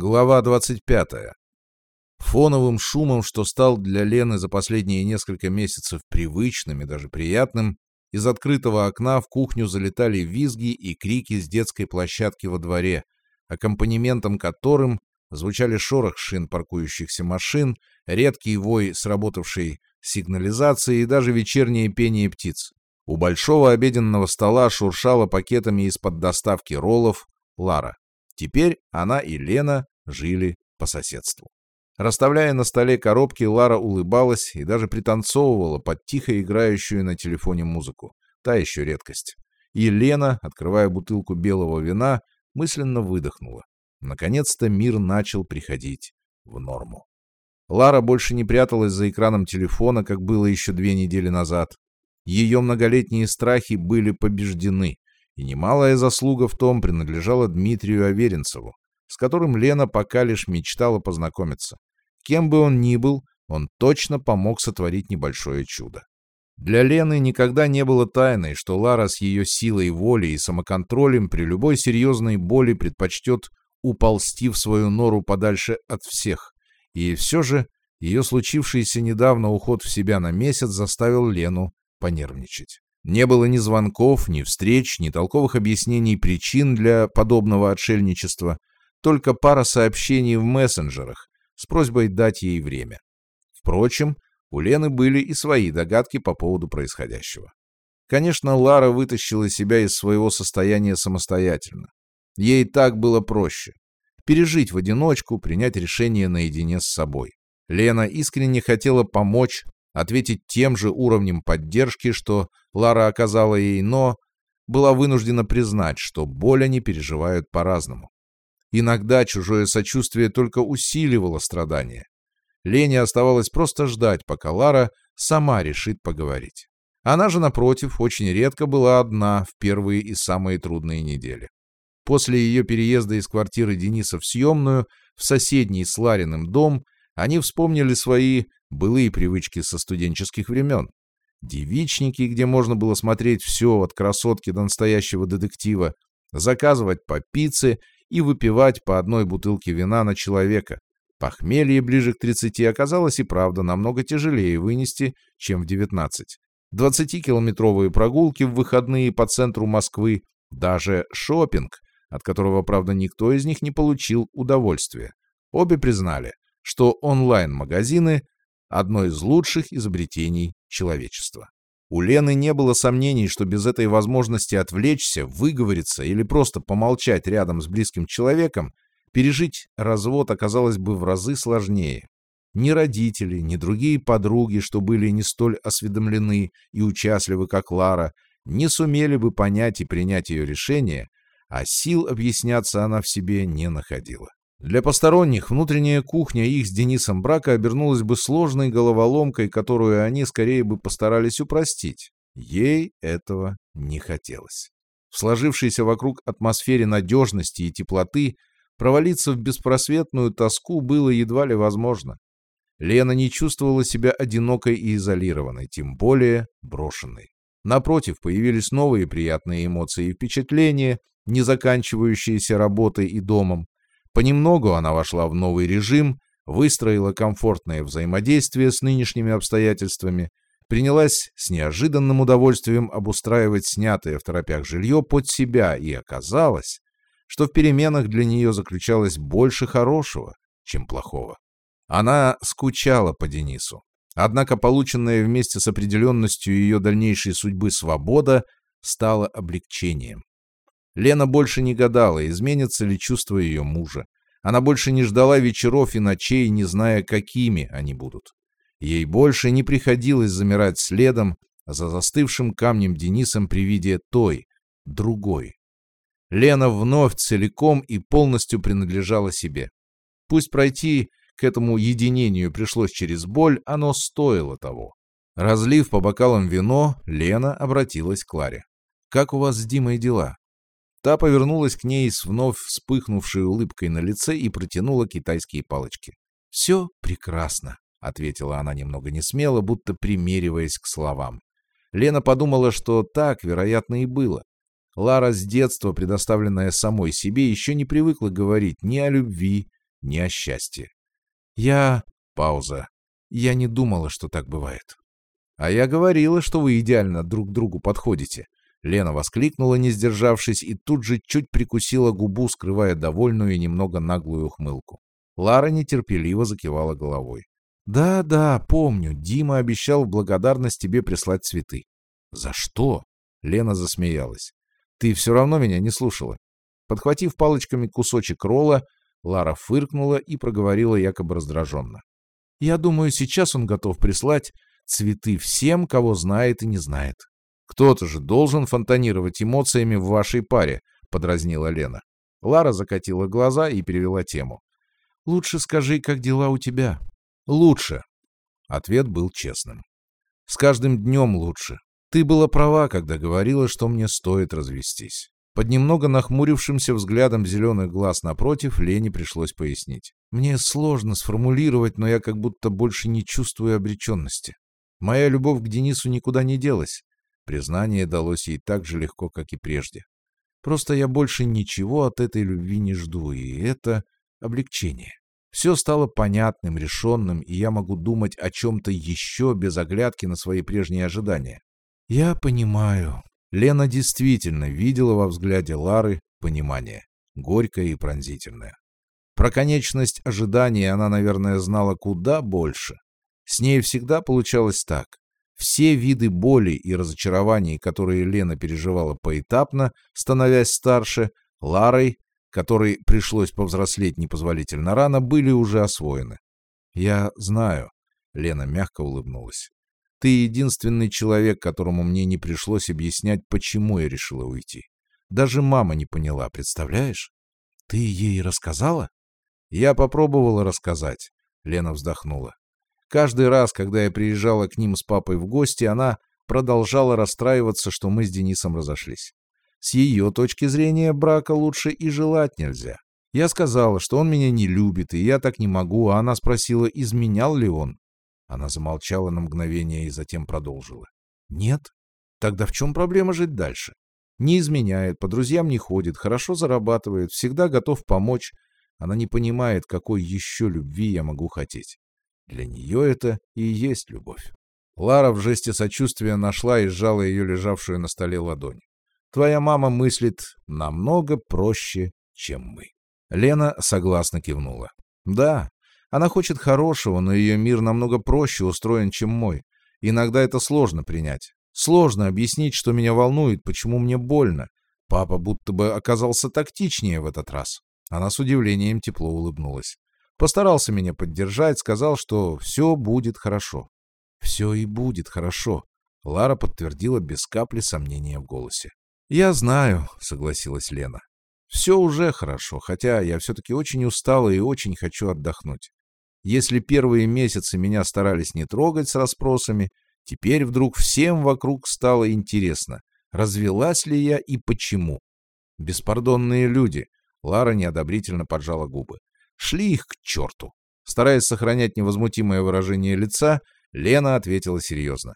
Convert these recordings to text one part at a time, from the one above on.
Глава 25. Фоновым шумом, что стал для Лены за последние несколько месяцев привычным и даже приятным, из открытого окна в кухню залетали визги и крики с детской площадки во дворе, аккомпанементом которым звучали шорох шин паркующихся машин, редкий вой сработавшей сигнализации и даже вечернее пение птиц. У большого обеденного стола шуршала пакетами из-под доставки роллов Лара. Теперь она и Лена жили по соседству. Расставляя на столе коробки, Лара улыбалась и даже пританцовывала под тихо играющую на телефоне музыку. Та еще редкость. И Лена, открывая бутылку белого вина, мысленно выдохнула. Наконец-то мир начал приходить в норму. Лара больше не пряталась за экраном телефона, как было еще две недели назад. Ее многолетние страхи были побеждены, и немалая заслуга в том принадлежала Дмитрию Аверинцеву, с которым Лена пока лишь мечтала познакомиться. Кем бы он ни был, он точно помог сотворить небольшое чудо. Для Лены никогда не было тайной, что Лара с ее силой воли и самоконтролем при любой серьезной боли предпочтет уползти в свою нору подальше от всех. И все же ее случившийся недавно уход в себя на месяц заставил Лену понервничать. Не было ни звонков, ни встреч, ни толковых объяснений причин для подобного отшельничества, только пара сообщений в мессенджерах с просьбой дать ей время. Впрочем, у Лены были и свои догадки по поводу происходящего. Конечно, Лара вытащила себя из своего состояния самостоятельно. Ей так было проще. Пережить в одиночку, принять решение наедине с собой. Лена искренне хотела помочь, ответить тем же уровнем поддержки, что Лара оказала ей, но была вынуждена признать, что боль они переживают по-разному. Иногда чужое сочувствие только усиливало страдания. Лене оставалось просто ждать, пока Лара сама решит поговорить. Она же, напротив, очень редко была одна в первые и самые трудные недели. После ее переезда из квартиры Дениса в съемную, в соседний с Лариным дом, они вспомнили свои былые привычки со студенческих времен. Девичники, где можно было смотреть все от красотки до настоящего детектива, заказывать по пицце и выпивать по одной бутылке вина на человека. Похмелье ближе к 30 оказалось и правда намного тяжелее вынести, чем в 19. 20-километровые прогулки в выходные по центру Москвы, даже шопинг, от которого, правда, никто из них не получил удовольствия. Обе признали, что онлайн-магазины – одно из лучших изобретений человечества. У Лены не было сомнений, что без этой возможности отвлечься, выговориться или просто помолчать рядом с близким человеком, пережить развод оказалось бы в разы сложнее. Ни родители, ни другие подруги, что были не столь осведомлены и участливы, как Лара, не сумели бы понять и принять ее решение, а сил объясняться она в себе не находила. Для посторонних внутренняя кухня их с Денисом брака обернулась бы сложной головоломкой, которую они скорее бы постарались упростить. Ей этого не хотелось. В сложившейся вокруг атмосфере надежности и теплоты провалиться в беспросветную тоску было едва ли возможно. Лена не чувствовала себя одинокой и изолированной, тем более брошенной. Напротив, появились новые приятные эмоции и впечатления, не заканчивающиеся работой и домом, Понемногу она вошла в новый режим, выстроила комфортное взаимодействие с нынешними обстоятельствами, принялась с неожиданным удовольствием обустраивать снятое в торопях жилье под себя, и оказалось, что в переменах для нее заключалось больше хорошего, чем плохого. Она скучала по Денису. Однако полученная вместе с определенностью ее дальнейшей судьбы свобода стала облегчением. Лена больше не гадала, изменится ли чувство ее мужа. Она больше не ждала вечеров и ночей, не зная, какими они будут. Ей больше не приходилось замирать следом за застывшим камнем Денисом при виде той, другой. Лена вновь целиком и полностью принадлежала себе. Пусть пройти к этому единению пришлось через боль, оно стоило того. Разлив по бокалам вино, Лена обратилась к Ларе. «Как у вас с Димой дела?» Та повернулась к ней с вновь вспыхнувшей улыбкой на лице и протянула китайские палочки. «Все прекрасно», — ответила она немного несмело, будто примериваясь к словам. Лена подумала, что так, вероятно, и было. Лара с детства, предоставленная самой себе, еще не привыкла говорить ни о любви, ни о счастье. Я... Пауза. Я не думала, что так бывает. А я говорила, что вы идеально друг другу подходите. Лена воскликнула, не сдержавшись, и тут же чуть прикусила губу, скрывая довольную и немного наглую ухмылку. Лара нетерпеливо закивала головой. «Да, да, помню. Дима обещал в благодарность тебе прислать цветы». «За что?» Лена засмеялась. «Ты все равно меня не слушала». Подхватив палочками кусочек ролла, Лара фыркнула и проговорила якобы раздраженно. «Я думаю, сейчас он готов прислать цветы всем, кого знает и не знает». «Кто-то же должен фонтанировать эмоциями в вашей паре», — подразнила Лена. Лара закатила глаза и перевела тему. «Лучше скажи, как дела у тебя?» Лучше. Ответ был честным. С каждым днем лучше. Ты была права, когда говорила, что мне стоит развестись. Под немного нахмурившимся взглядом зеленых глаз напротив Лене пришлось пояснить. Мне сложно сформулировать, но я как будто больше не чувствую обреченности. Моя любовь к Денису никуда не делась. Признание далось ей так же легко, как и прежде. Просто я больше ничего от этой любви не жду, и это облегчение. Все стало понятным, решенным, и я могу думать о чем-то еще без оглядки на свои прежние ожидания. Я понимаю. Лена действительно видела во взгляде Лары понимание, горькое и пронзительное. Про конечность ожидания она, наверное, знала куда больше. С ней всегда получалось так. Все виды боли и разочарований, которые Лена переживала поэтапно, становясь старше, Ларой которой пришлось повзрослеть непозволительно рано, были уже освоены. «Я знаю», — Лена мягко улыбнулась. «Ты единственный человек, которому мне не пришлось объяснять, почему я решила уйти. Даже мама не поняла, представляешь? Ты ей рассказала?» «Я попробовала рассказать», — Лена вздохнула. «Каждый раз, когда я приезжала к ним с папой в гости, она продолжала расстраиваться, что мы с Денисом разошлись. С ее точки зрения брака лучше и желать нельзя. Я сказала, что он меня не любит, и я так не могу, а она спросила, изменял ли он. Она замолчала на мгновение и затем продолжила. Нет? Тогда в чем проблема жить дальше? Не изменяет, по друзьям не ходит, хорошо зарабатывает, всегда готов помочь. Она не понимает, какой еще любви я могу хотеть. Для нее это и есть любовь. Лара в жесте сочувствия нашла и сжала ее лежавшую на столе ладонь. Твоя мама мыслит намного проще, чем мы. Лена согласно кивнула. Да, она хочет хорошего, но ее мир намного проще устроен, чем мой. Иногда это сложно принять. Сложно объяснить, что меня волнует, почему мне больно. Папа будто бы оказался тактичнее в этот раз. Она с удивлением тепло улыбнулась. Постарался меня поддержать, сказал, что все будет хорошо. Все и будет хорошо. Лара подтвердила без капли сомнения в голосе. «Я знаю», — согласилась Лена. «Все уже хорошо, хотя я все-таки очень устала и очень хочу отдохнуть. Если первые месяцы меня старались не трогать с расспросами, теперь вдруг всем вокруг стало интересно, развелась ли я и почему. Беспардонные люди, Лара неодобрительно поджала губы. Шли их к черту. Стараясь сохранять невозмутимое выражение лица, Лена ответила серьезно.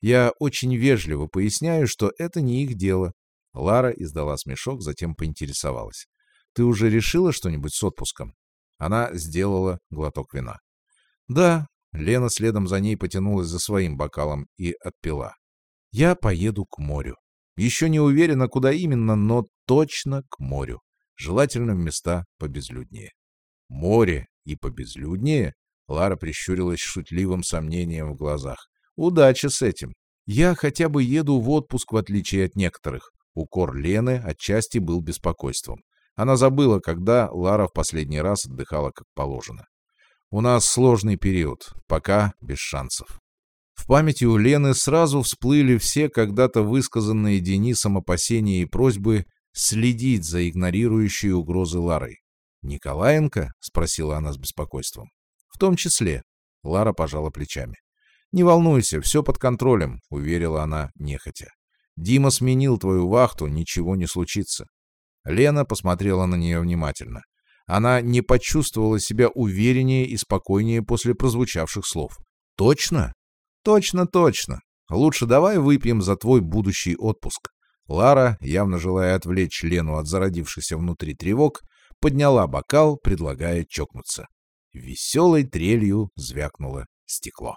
«Я очень вежливо поясняю, что это не их дело. Лара издала смешок, затем поинтересовалась. «Ты уже решила что-нибудь с отпуском?» Она сделала глоток вина. «Да». Лена следом за ней потянулась за своим бокалом и отпила. «Я поеду к морю. Еще не уверена, куда именно, но точно к морю. Желательно в места побезлюднее». «Море и побезлюднее?» Лара прищурилась шутливым сомнением в глазах. «Удачи с этим. Я хотя бы еду в отпуск, в отличие от некоторых. Укор Лены отчасти был беспокойством. Она забыла, когда Лара в последний раз отдыхала как положено. «У нас сложный период, пока без шансов». В памяти у Лены сразу всплыли все когда-то высказанные Денисом опасения и просьбы следить за игнорирующей угрозы Ларой. «Николаенко?» — спросила она с беспокойством. «В том числе». Лара пожала плечами. «Не волнуйся, все под контролем», — уверила она нехотя. Дима сменил твою вахту, ничего не случится. Лена посмотрела на нее внимательно. Она не почувствовала себя увереннее и спокойнее после прозвучавших слов. «Точно?» «Точно, точно. Лучше давай выпьем за твой будущий отпуск». Лара, явно желая отвлечь Лену от зародившихся внутри тревог, подняла бокал, предлагая чокнуться. Веселой трелью звякнуло стекло.